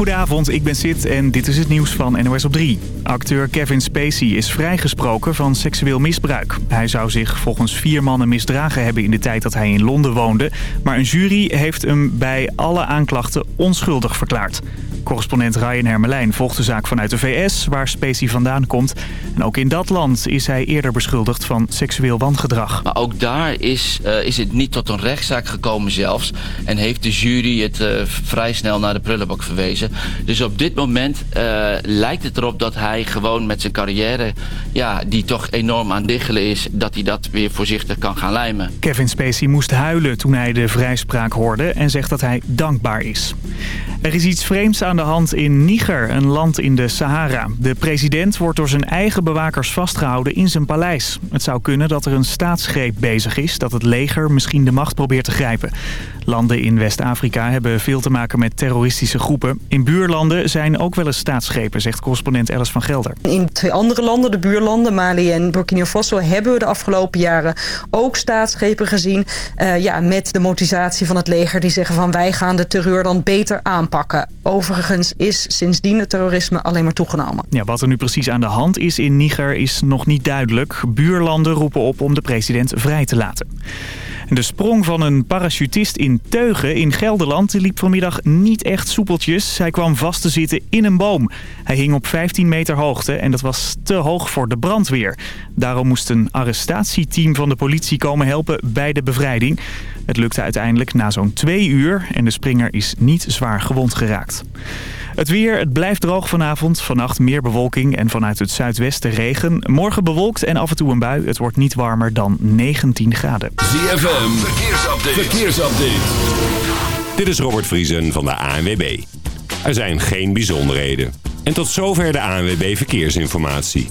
Goedenavond, ik ben Sid en dit is het nieuws van NOS op 3. Acteur Kevin Spacey is vrijgesproken van seksueel misbruik. Hij zou zich volgens vier mannen misdragen hebben in de tijd dat hij in Londen woonde. Maar een jury heeft hem bij alle aanklachten onschuldig verklaard. Correspondent Ryan Hermelijn volgt de zaak vanuit de VS, waar Spacey vandaan komt. En ook in dat land is hij eerder beschuldigd van seksueel wangedrag. Maar ook daar is, uh, is het niet tot een rechtszaak gekomen zelfs. En heeft de jury het uh, vrij snel naar de prullenbak verwezen. Dus op dit moment uh, lijkt het erop dat hij gewoon met zijn carrière... Ja, die toch enorm aan diggelen is, dat hij dat weer voorzichtig kan gaan lijmen. Kevin Spacey moest huilen toen hij de vrijspraak hoorde en zegt dat hij dankbaar is. Er is iets vreemds aan de hand in Niger, een land in de Sahara. De president wordt door zijn eigen bewakers vastgehouden in zijn paleis. Het zou kunnen dat er een staatsgreep bezig is, dat het leger misschien de macht probeert te grijpen. Landen in West-Afrika hebben veel te maken met terroristische groepen. In buurlanden zijn ook wel eens staatsgrepen, zegt correspondent Alice van Gelder. In twee andere landen, de buurlanden, Mali en Burkina Faso... hebben we de afgelopen jaren ook staatsgrepen gezien... Uh, ja, met de motivatie van het leger die zeggen van... wij gaan de terreur dan beter aanpakken. Overigens is sindsdien het terrorisme alleen maar toegenomen. Ja, wat er nu precies aan de hand is in Niger is nog niet duidelijk. Buurlanden roepen op om de president vrij te laten. De sprong van een parachutist in Teugen in Gelderland liep vanmiddag niet echt soepeltjes. Hij kwam vast te zitten in een boom. Hij hing op 15 meter hoogte en dat was te hoog voor de brandweer. Daarom moest een arrestatieteam van de politie komen helpen bij de bevrijding. Het lukte uiteindelijk na zo'n twee uur en de springer is niet zwaar gewond geraakt. Het weer, het blijft droog vanavond. Vannacht meer bewolking en vanuit het zuidwesten regen. Morgen bewolkt en af en toe een bui. Het wordt niet warmer dan 19 graden. ZFM, verkeersupdate. verkeersupdate. Dit is Robert Vriesen van de ANWB. Er zijn geen bijzonderheden. En tot zover de ANWB Verkeersinformatie.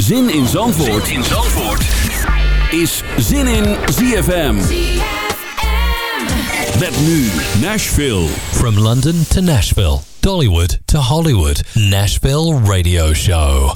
Zin in Zandvoort, zin in Zandvoort. is Zin in ZFM. Met nu Nashville. From London to Nashville, Dollywood to Hollywood, Nashville Radio Show.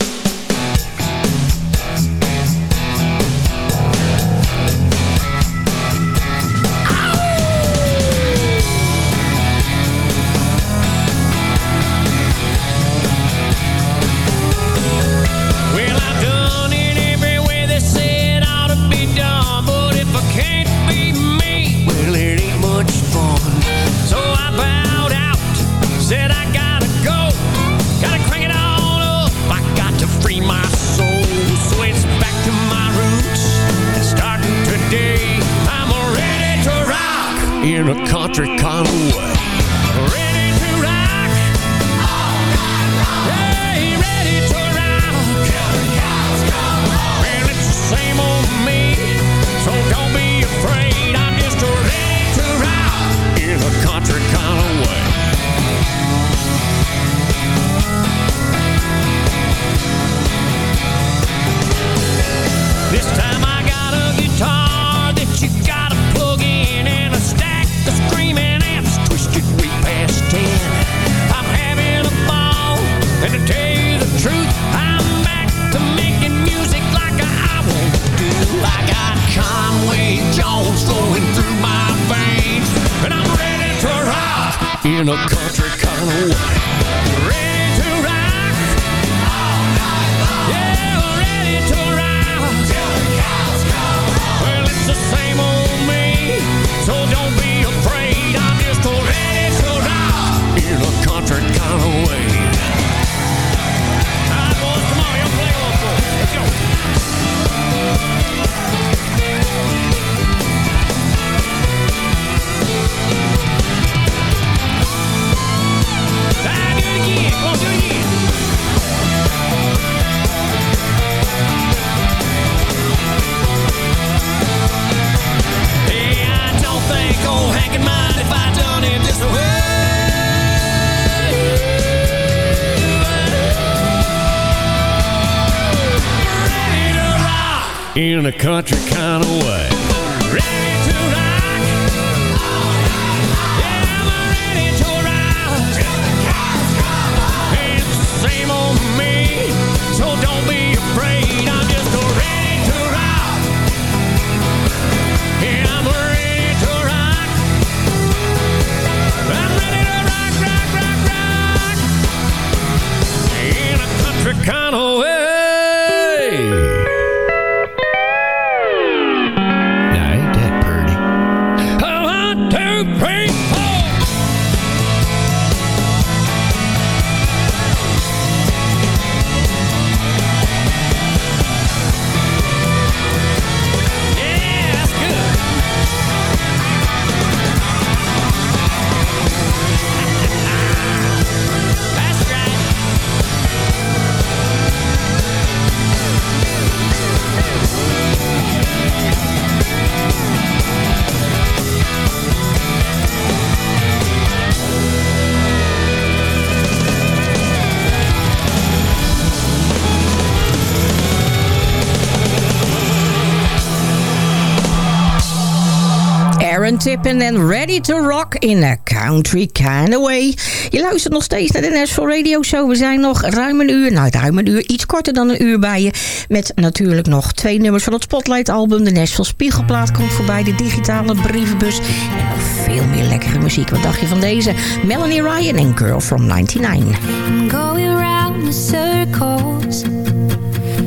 Tippin en Ready to Rock in a Country Kind of Way. Je luistert nog steeds naar de Nashville Radio Show. We zijn nog ruim een uur, nou ruim een uur, iets korter dan een uur bij je. Met natuurlijk nog twee nummers van het Spotlight album. De Nashville Spiegelplaat komt voorbij, de digitale brievenbus. En nog veel meer lekkere muziek. Wat dacht je van deze? Melanie Ryan en Girl from 99. I'm going round in circles.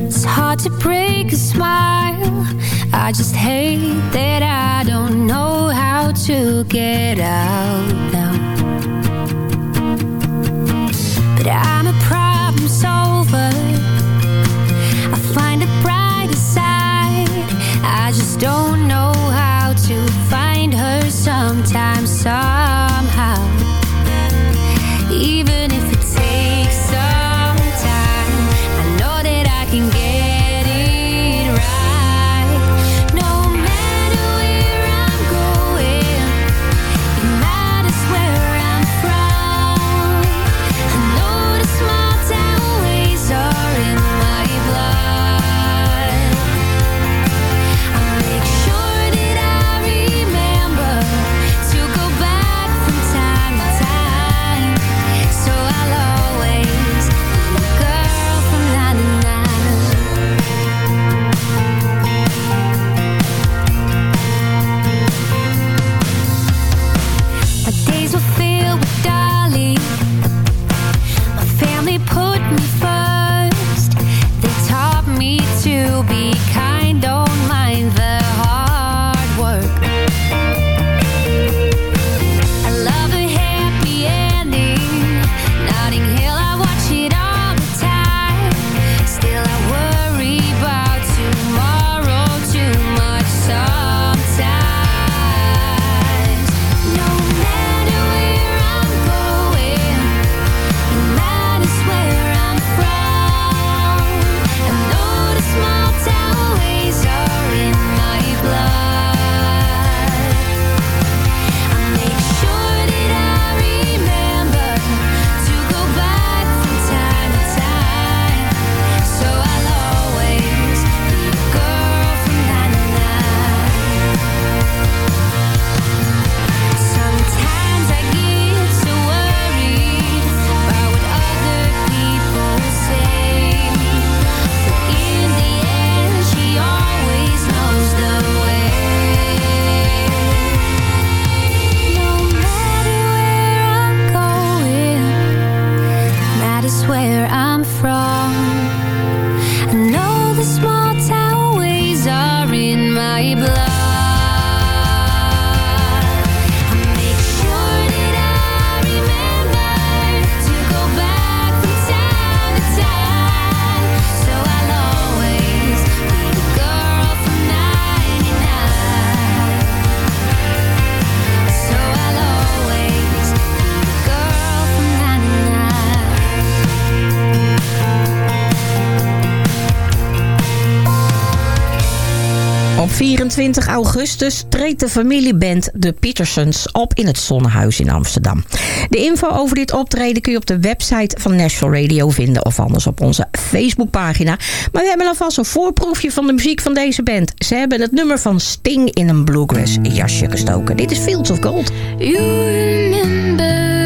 It's hard to break a smile. I just hate that I don't know how to get out now. But I'm a problem solver. I find a brighter side. I just don't know how to find her sometimes, somehow. my blood 24 augustus treedt de familieband De Petersons op in het Zonnehuis in Amsterdam. De info over dit optreden kun je op de website van Nashville Radio vinden of anders op onze Facebookpagina. Maar we hebben alvast een voorproefje van de muziek van deze band. Ze hebben het nummer van Sting in een bluegrass jasje gestoken. Dit is Fields of Gold. You remember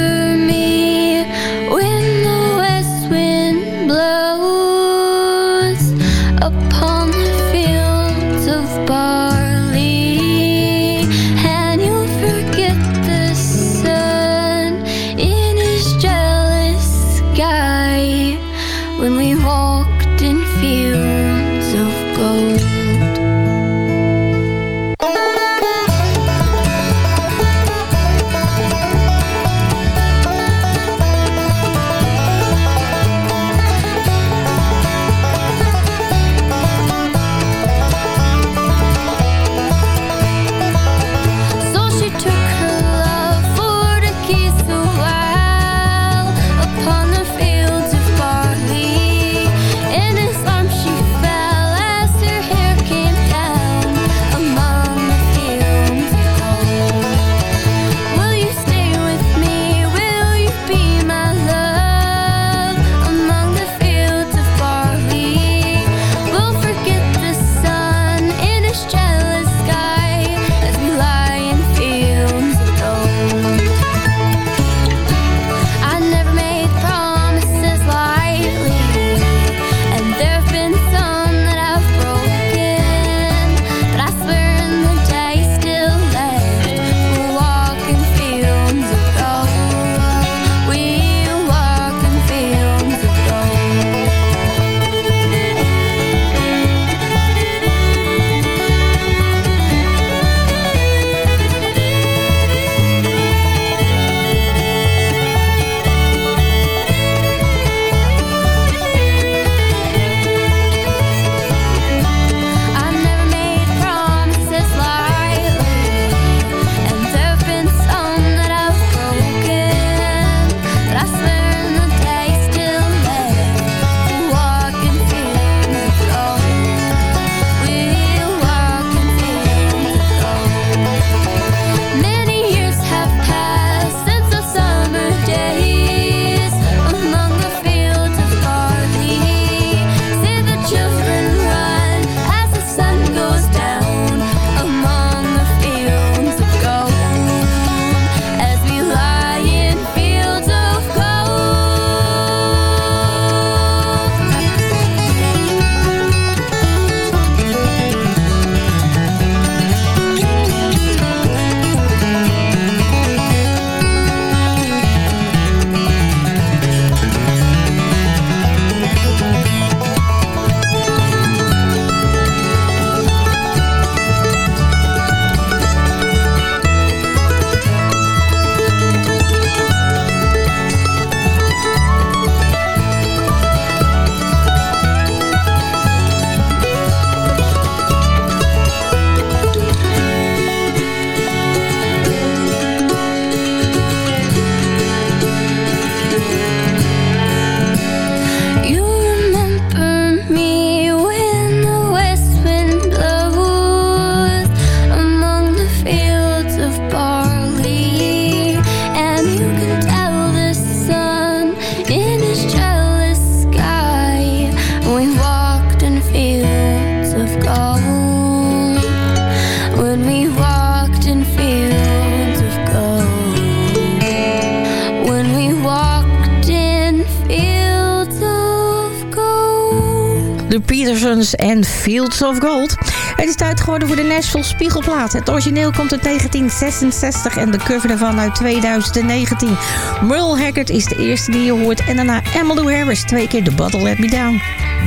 Fields of Gold. Het is tijd geworden voor de Nashville Spiegelplaat. Het origineel komt uit 1966 en de cover daarvan uit 2019. Merle Haggard is de eerste die je hoort. En daarna Emmylou Harris, twee keer The Bottle Let Me Down.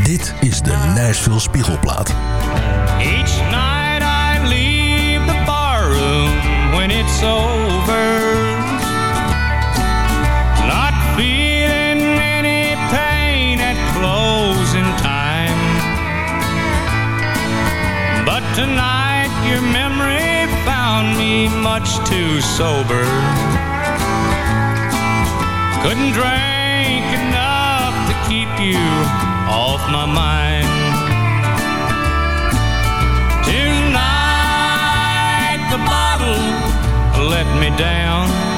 Dit is de Nashville Spiegelplaat. Each night I leave the barroom when it's over. much too sober. Couldn't drink enough to keep you off my mind. Tonight the bottle let me down.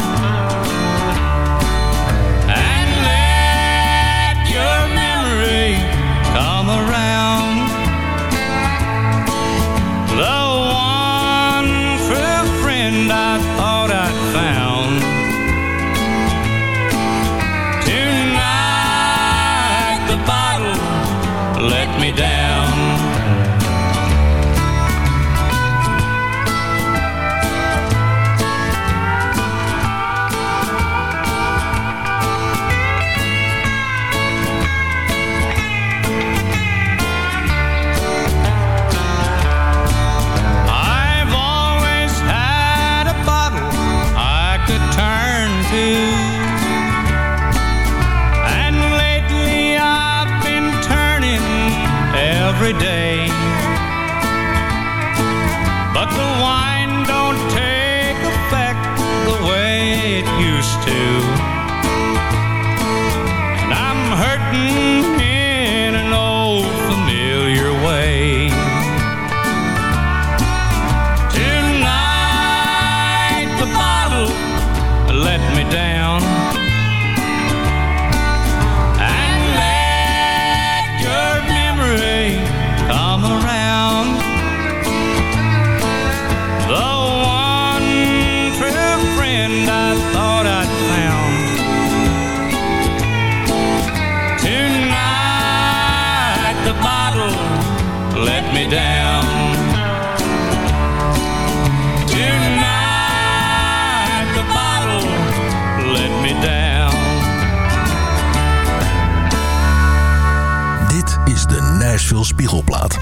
Spiegelplaat.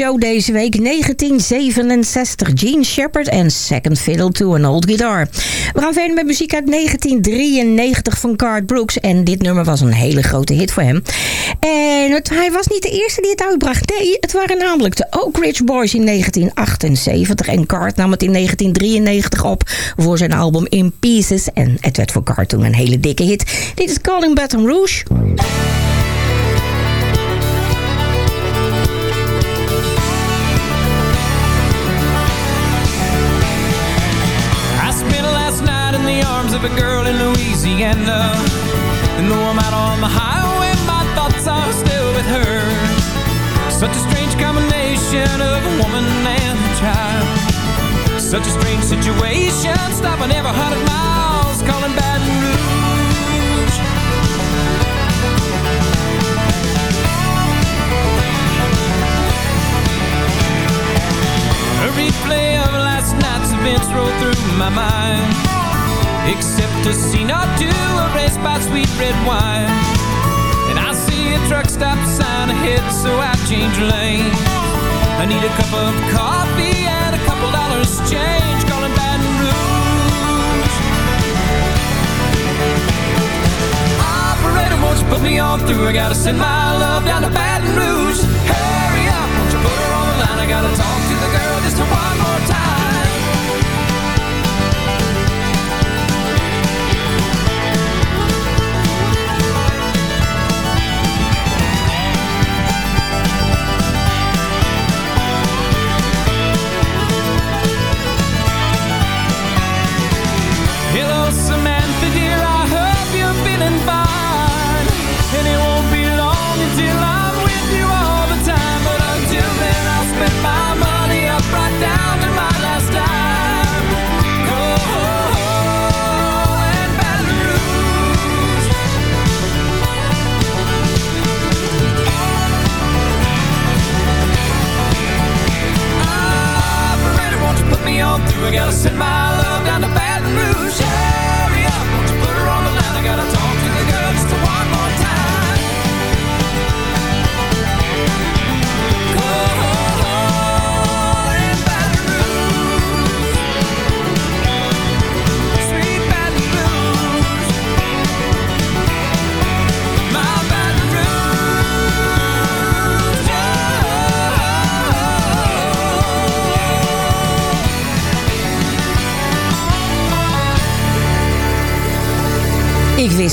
Show deze week, 1967. Gene Shepard en Second Fiddle to an Old Guitar. We gaan verder met muziek uit 1993 van Garth Brooks. En dit nummer was een hele grote hit voor hem. En hij was niet de eerste die het uitbracht. Nee, het waren namelijk de Oak Ridge Boys in 1978. En Garth nam het in 1993 op voor zijn album In Pieces. En het werd voor Garth toen een hele dikke hit. Dit is Calling Baton Rouge. Of a girl in Louisiana. And though I'm out on the highway, my thoughts are still with her. Such a strange combination of a woman and a child. Such a strange situation, stopping every hundred miles, calling Baton Rouge. A replay of last night's events roll through my mind Except a scene or two erased by sweet red wine. And I see a truck stop sign ahead so I change lanes. I need a cup of coffee and a couple dollars change Calling Baton Rouge. Operator, won't you put me on through? I gotta send my love down to Baton Rouge. Hurry up, won't you put her on the line? I gotta talk to the girl just one more time gotta set my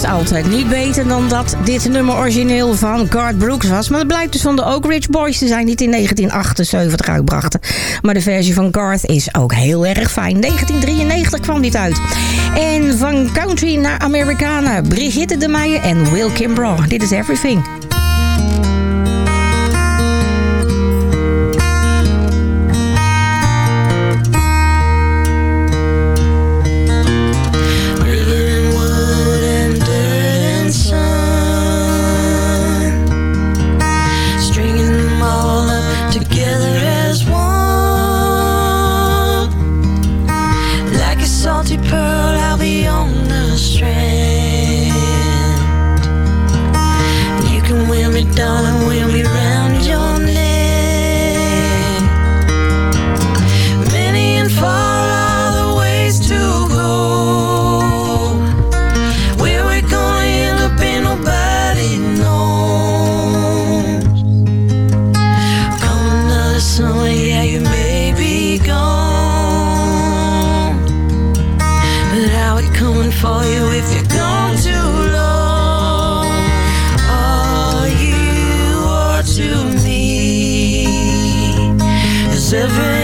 altijd niet beter dan dat dit nummer origineel van Garth Brooks was. Maar dat blijkt dus van de Oak Ridge Boys te zijn, die het in 1978 uitbrachten. Maar de versie van Garth is ook heel erg fijn. 1993 kwam dit uit. En van country naar Americana, Brigitte de Meijer en Will Kimbrough. Dit is Everything. seven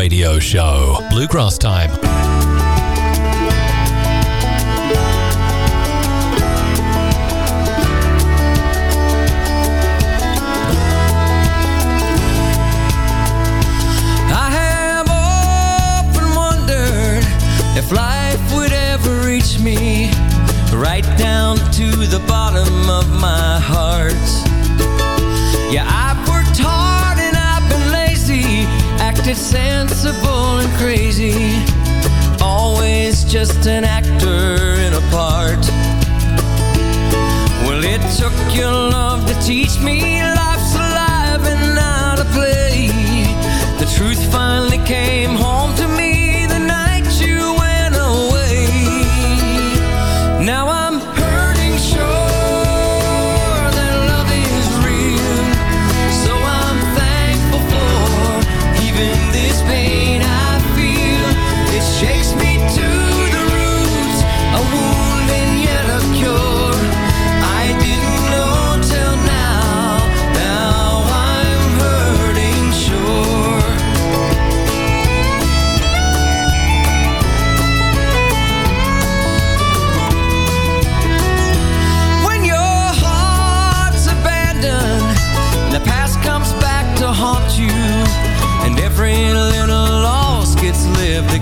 radio show, Bluegrass Time. If life would ever reach me Right down to the bottom of my heart acted sensible and crazy. Always just an actor in a part. Well, it took your love to teach me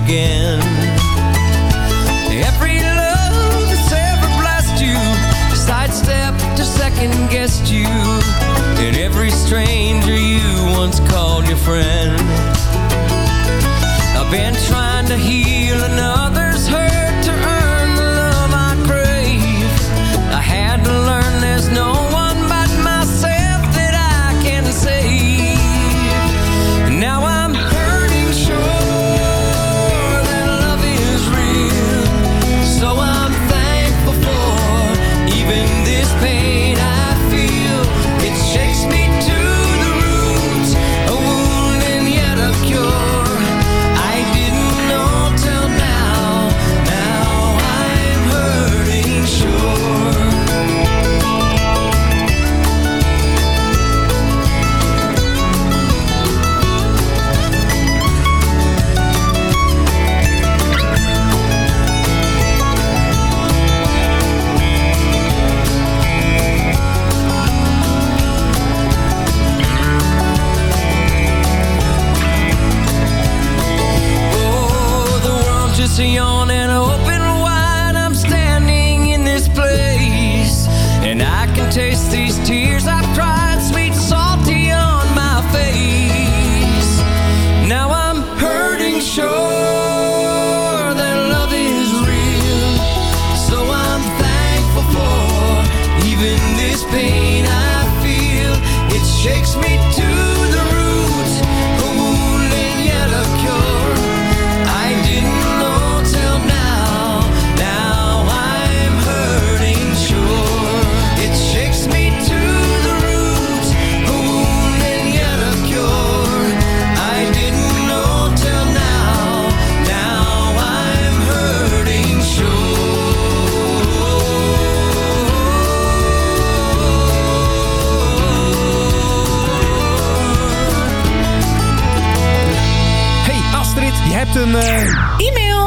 again.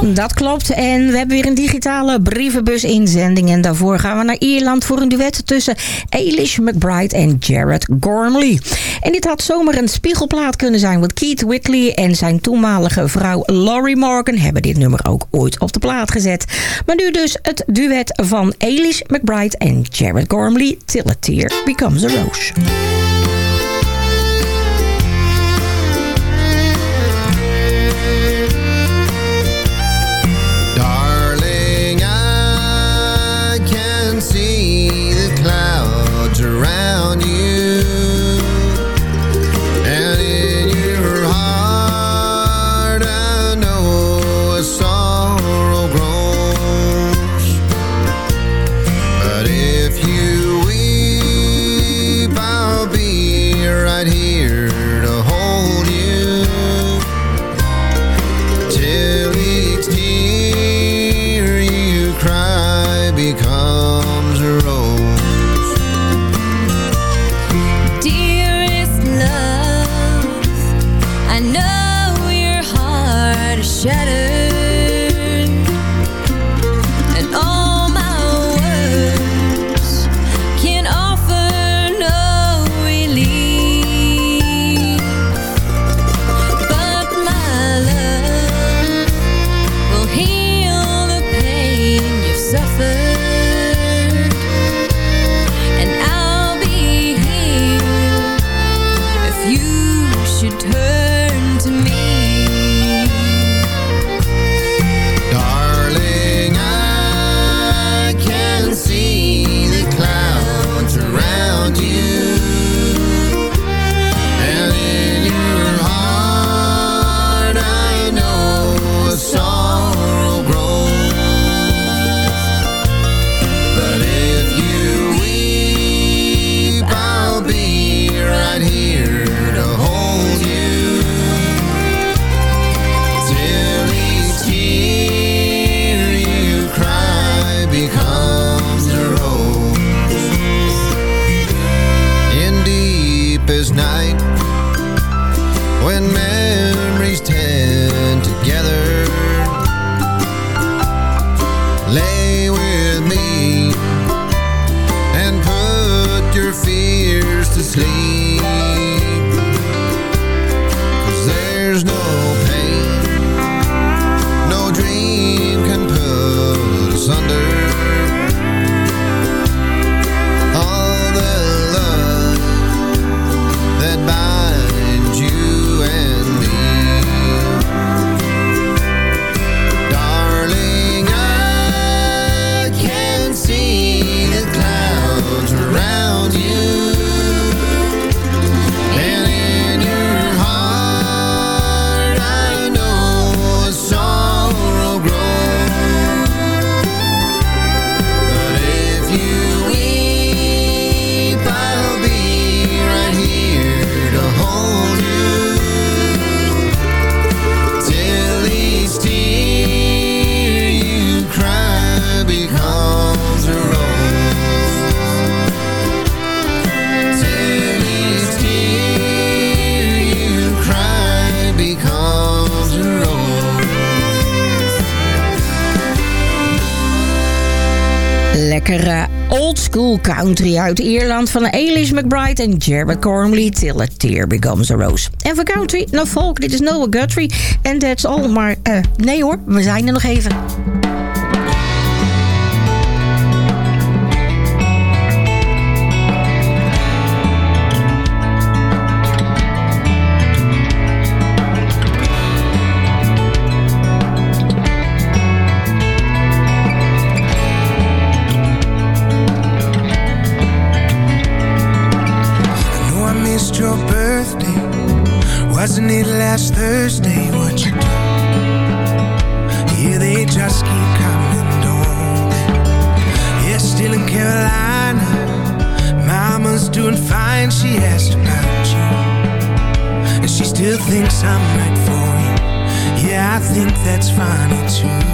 Dat klopt. En we hebben weer een digitale brievenbus-inzending. En daarvoor gaan we naar Ierland voor een duet tussen Eilish McBride en Jared Gormley. En dit had zomaar een spiegelplaat kunnen zijn. Want Keith Whitley en zijn toenmalige vrouw Laurie Morgan hebben dit nummer ook ooit op de plaat gezet. Maar nu dus het duet van Eilish McBride en Jared Gormley. Till a Tear Becomes a Rose. School country uit Ierland van Eilish McBride en Jared Gormley. Till a tear becomes a rose. En voor country, nou folk, dit is Noah Guthrie. En that's all. Maar eh, nee hoor, we zijn er nog even. I'm right for you. Yeah, I think that's funny too.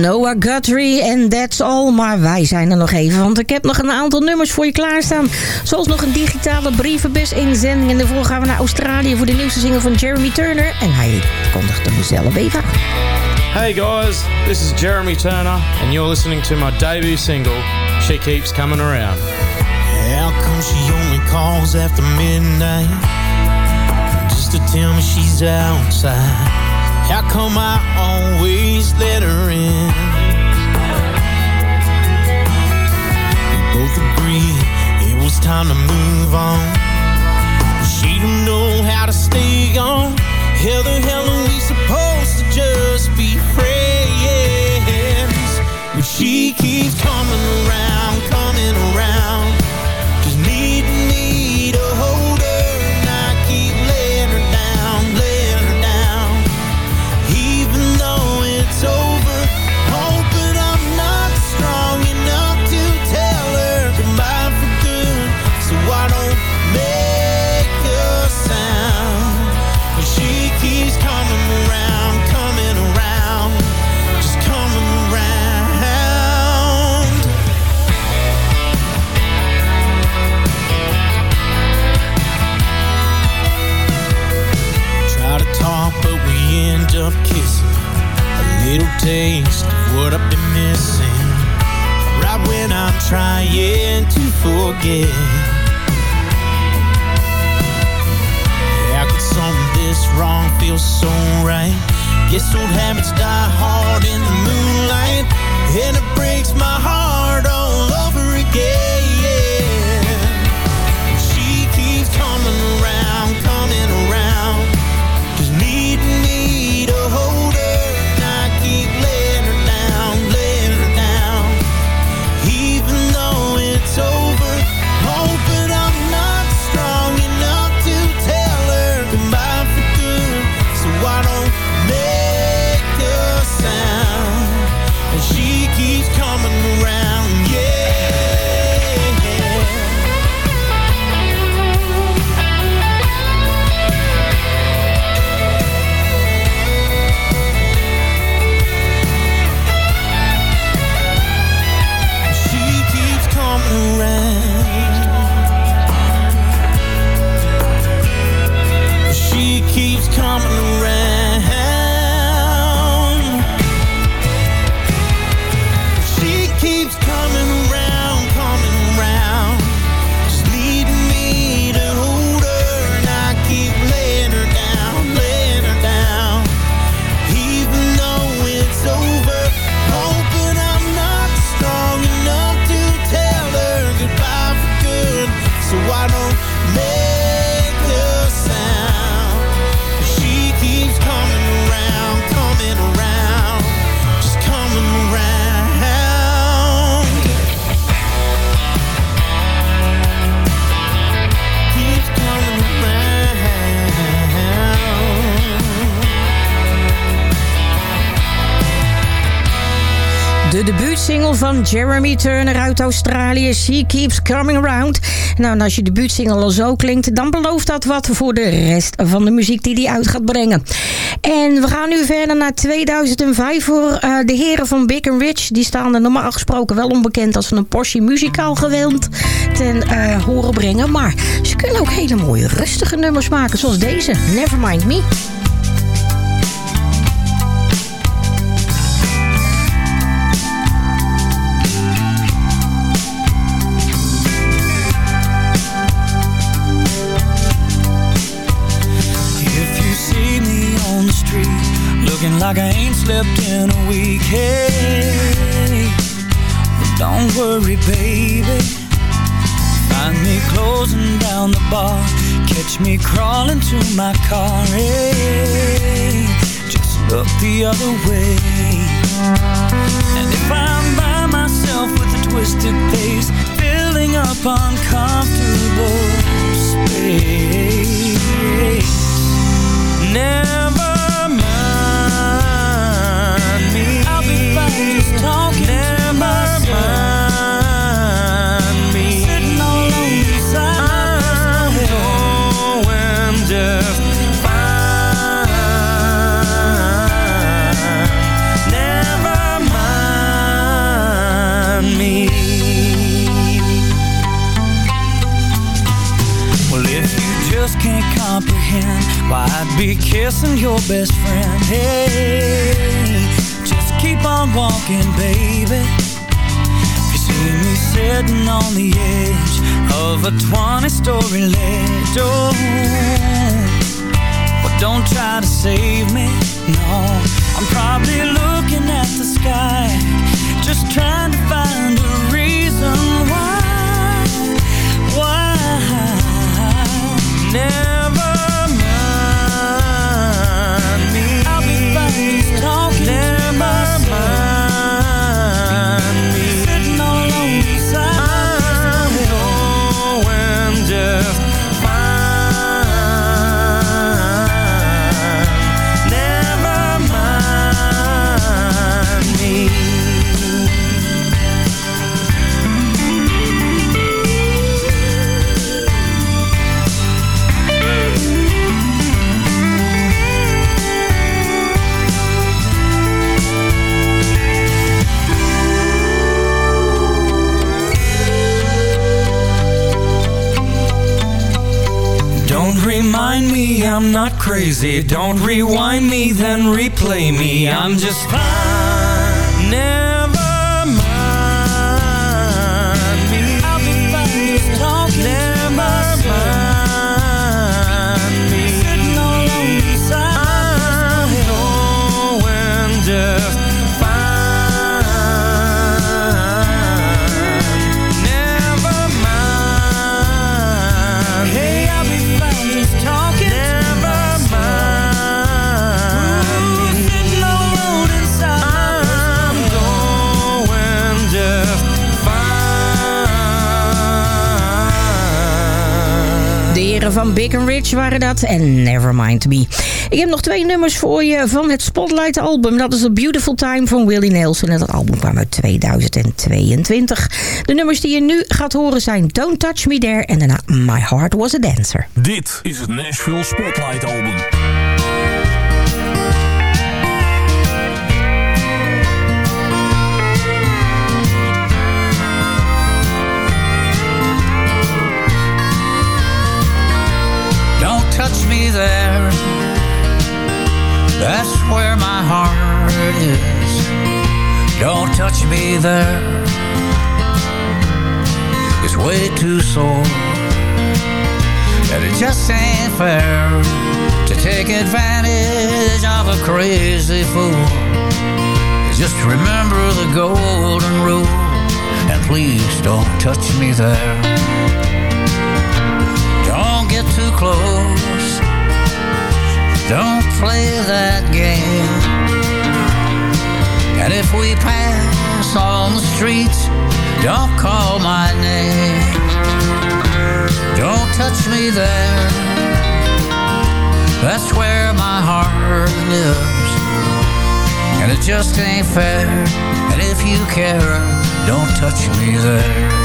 Noah Guthrie en That's All. Maar wij zijn er nog even, want ik heb nog een aantal nummers voor je klaarstaan. Zoals nog een digitale brievenbus inzending. En daarvoor gaan we naar Australië voor de nieuwste single van Jeremy Turner. En hij kondigt hem zelf even aan. Hey guys, this is Jeremy Turner, and you're listening to my debut single, She Keeps Coming Around. How come she only calls after midnight Just to tell me she's outside How come I always let her in? We both it was time to move on. She don't know how to stay on. Hell the hell van Jeremy Turner uit Australië, She Keeps Coming Around. Nou, en als je debuutsingle al zo klinkt, dan belooft dat wat voor de rest van de muziek die hij uit gaat brengen. En we gaan nu verder naar 2005 voor eh, de heren van Big Rich. Die staan er normaal gesproken wel onbekend als een Porsche muzikaal gewend ten eh, horen brengen. Maar ze kunnen ook hele mooie rustige nummers maken, zoals deze, Nevermind Me. Like I ain't slept in a week, hey, well, don't worry, baby. Find me closing down the bar, catch me crawling to my car, hey, just look the other way. And if I'm by myself with a twisted face, filling up uncomfortable space. Be kissing your best friend, hey, just keep on walking, baby. You see me sitting on the edge of a 20-story ledge, oh, well, don't try to save me, no. I'm probably looking at the sky, just trying to find a reason why, why. Never Don't remind me I'm not crazy. Don't rewind me, then replay me. I'm just fine. Van and Rich waren dat. En Nevermind Me. Ik heb nog twee nummers voor je van het Spotlight album. Dat is A Beautiful Time van Willie Nelson. En dat album kwam uit 2022. De nummers die je nu gaat horen zijn Don't Touch Me There. En daarna My Heart Was a Dancer. Dit is het Nashville Spotlight album. There. That's where my heart is. Don't touch me there. It's way too sore. And it just ain't fair to take advantage of a crazy fool. Just remember the golden rule. And please don't touch me there. Don't get too close. Don't play that game. And if we pass on the streets, don't call my name. Don't touch me there. That's where my heart lives. And it just ain't fair. And if you care, don't touch me there.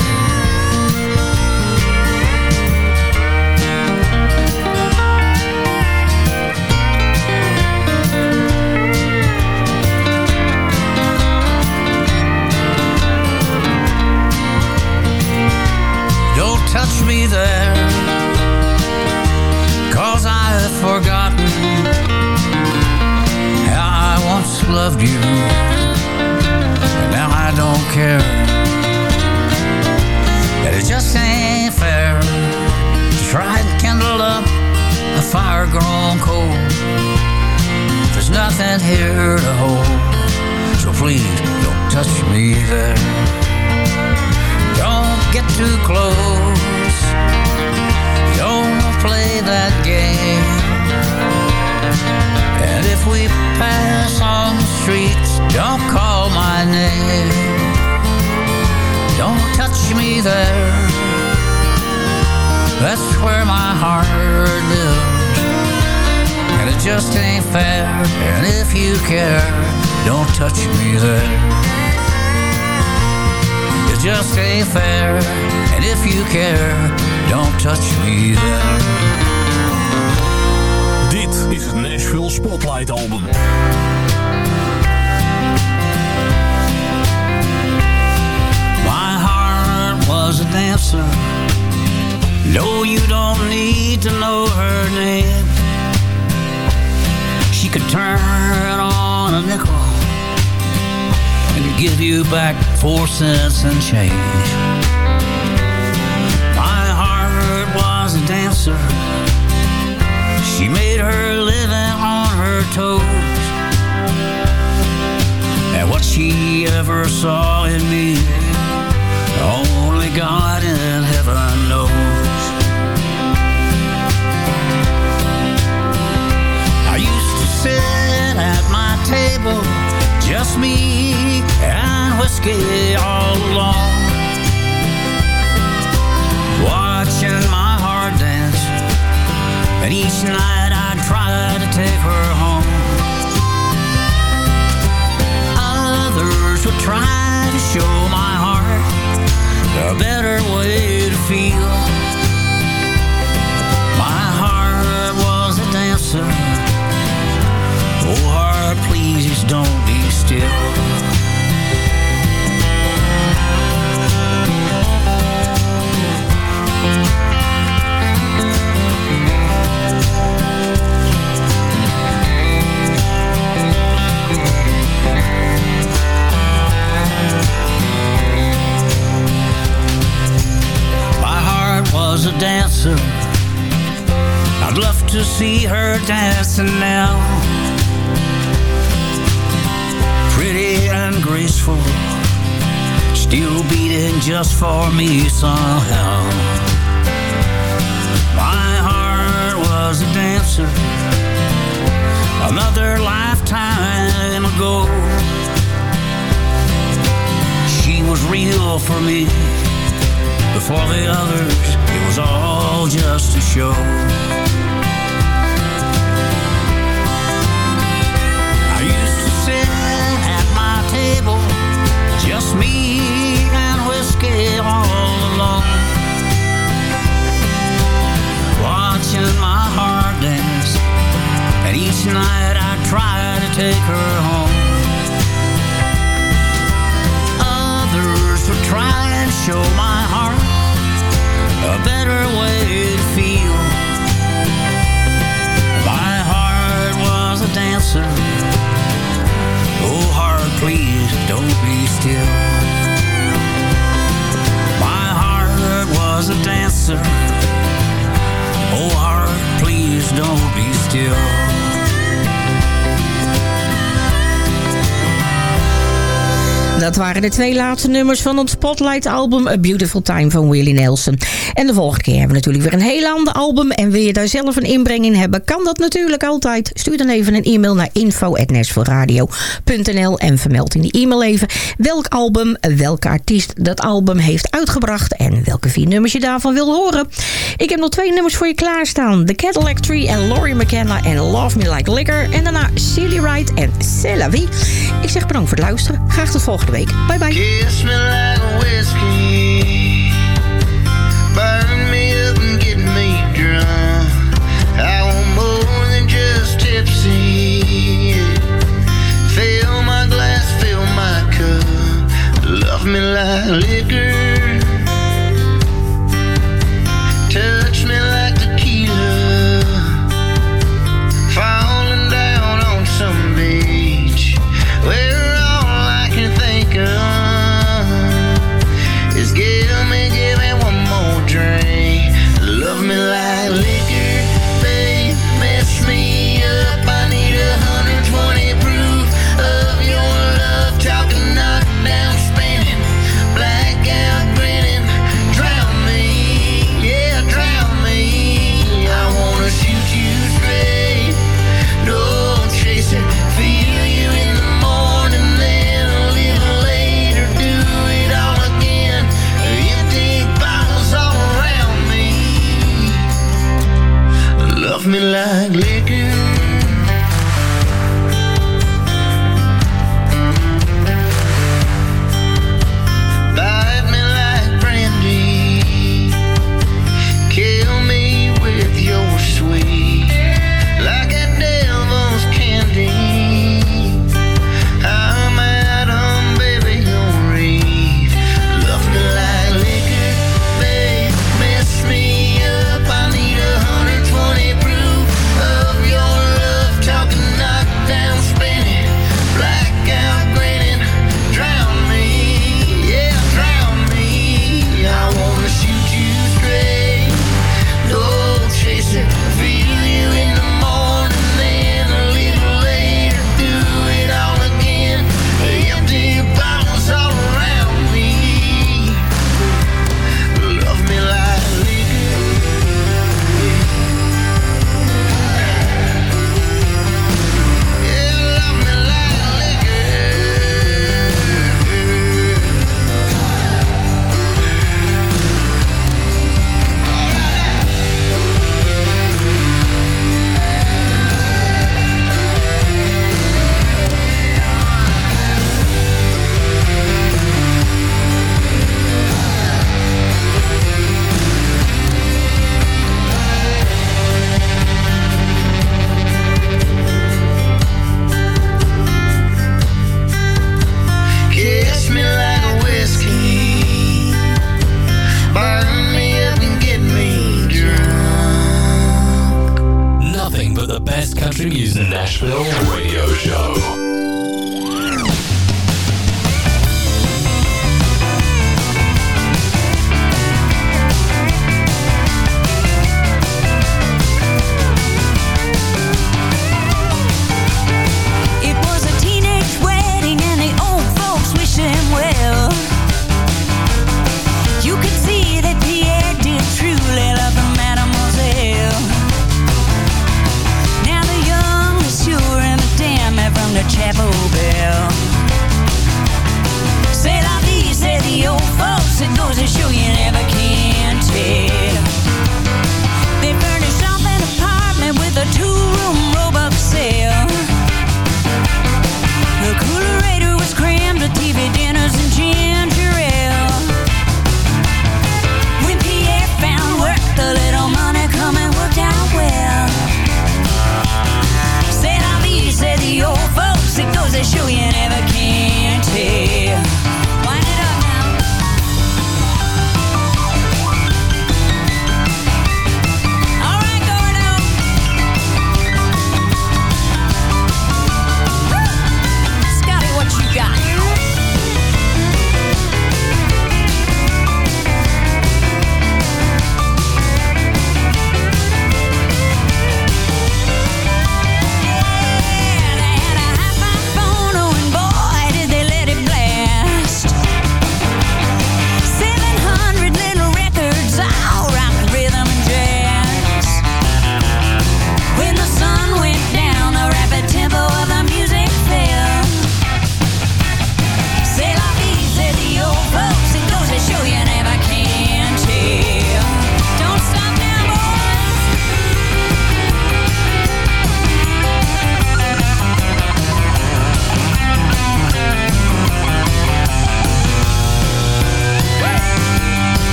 Touch me there. Cause I've forgotten How I once loved you. And now I don't care. And it just ain't fair. To try and kindle up A fire grown cold. There's nothing here to hold. So please don't touch me there. Don't get too close. That game. And if we pass on the streets, don't call my name. Don't touch me there. That's where my heart lives. And it just ain't fair. And if you care, don't touch me there. It just ain't fair. And if you care, don't touch me there. Dit is het Nashville Spotlight album. My heart was a dancer. No, you don't need to know her name. She could turn on a nickel and give you back four cents and change. Dancer. She made her living on her toes. And what she ever saw in me, only God in heaven knows. I used to sit at my table, just me and whiskey all alone. Watching my and each night I'd try to take her home. Others would try to show my heart a better way to feel. My heart was a dancer. Oh, heart, please don't be still. Was a dancer. I'd love to see her dancing now. Pretty and graceful, still beating just for me somehow. My heart was a dancer. Another lifetime ago. She was real for me for the others, it was all just a show. I used to sit at my table, just me and whiskey all alone. Watching my heart dance, and each night I try to take her home. Would try and show my heart a better way to feel. My heart was a dancer. Oh, heart, please don't be still. My heart was a dancer. Oh, heart, please don't be still. Dat waren de twee laatste nummers van het Spotlight-album A Beautiful Time van Willie Nelson. En de volgende keer hebben we natuurlijk weer een heel ander album. En wil je daar zelf een inbreng in hebben, kan dat natuurlijk altijd. Stuur dan even een e-mail naar info.nashvilleradio.nl en vermeld in die e-mail even welk album, welke artiest dat album heeft uitgebracht en welke vier nummers je daarvan wil horen. Ik heb nog twee nummers voor je klaarstaan. The Cadillac Tree en Laurie McKenna en Love Me Like Liquor. En daarna Silly Ride en C'est la vie. Ik zeg bedankt voor het luisteren. Graag tot volgende week. Bye bye. Kiss me like whiskey. Burn me up and get me drunk. I want more than just tipsy. Fill my glass, fill my cup. Love me like liquor.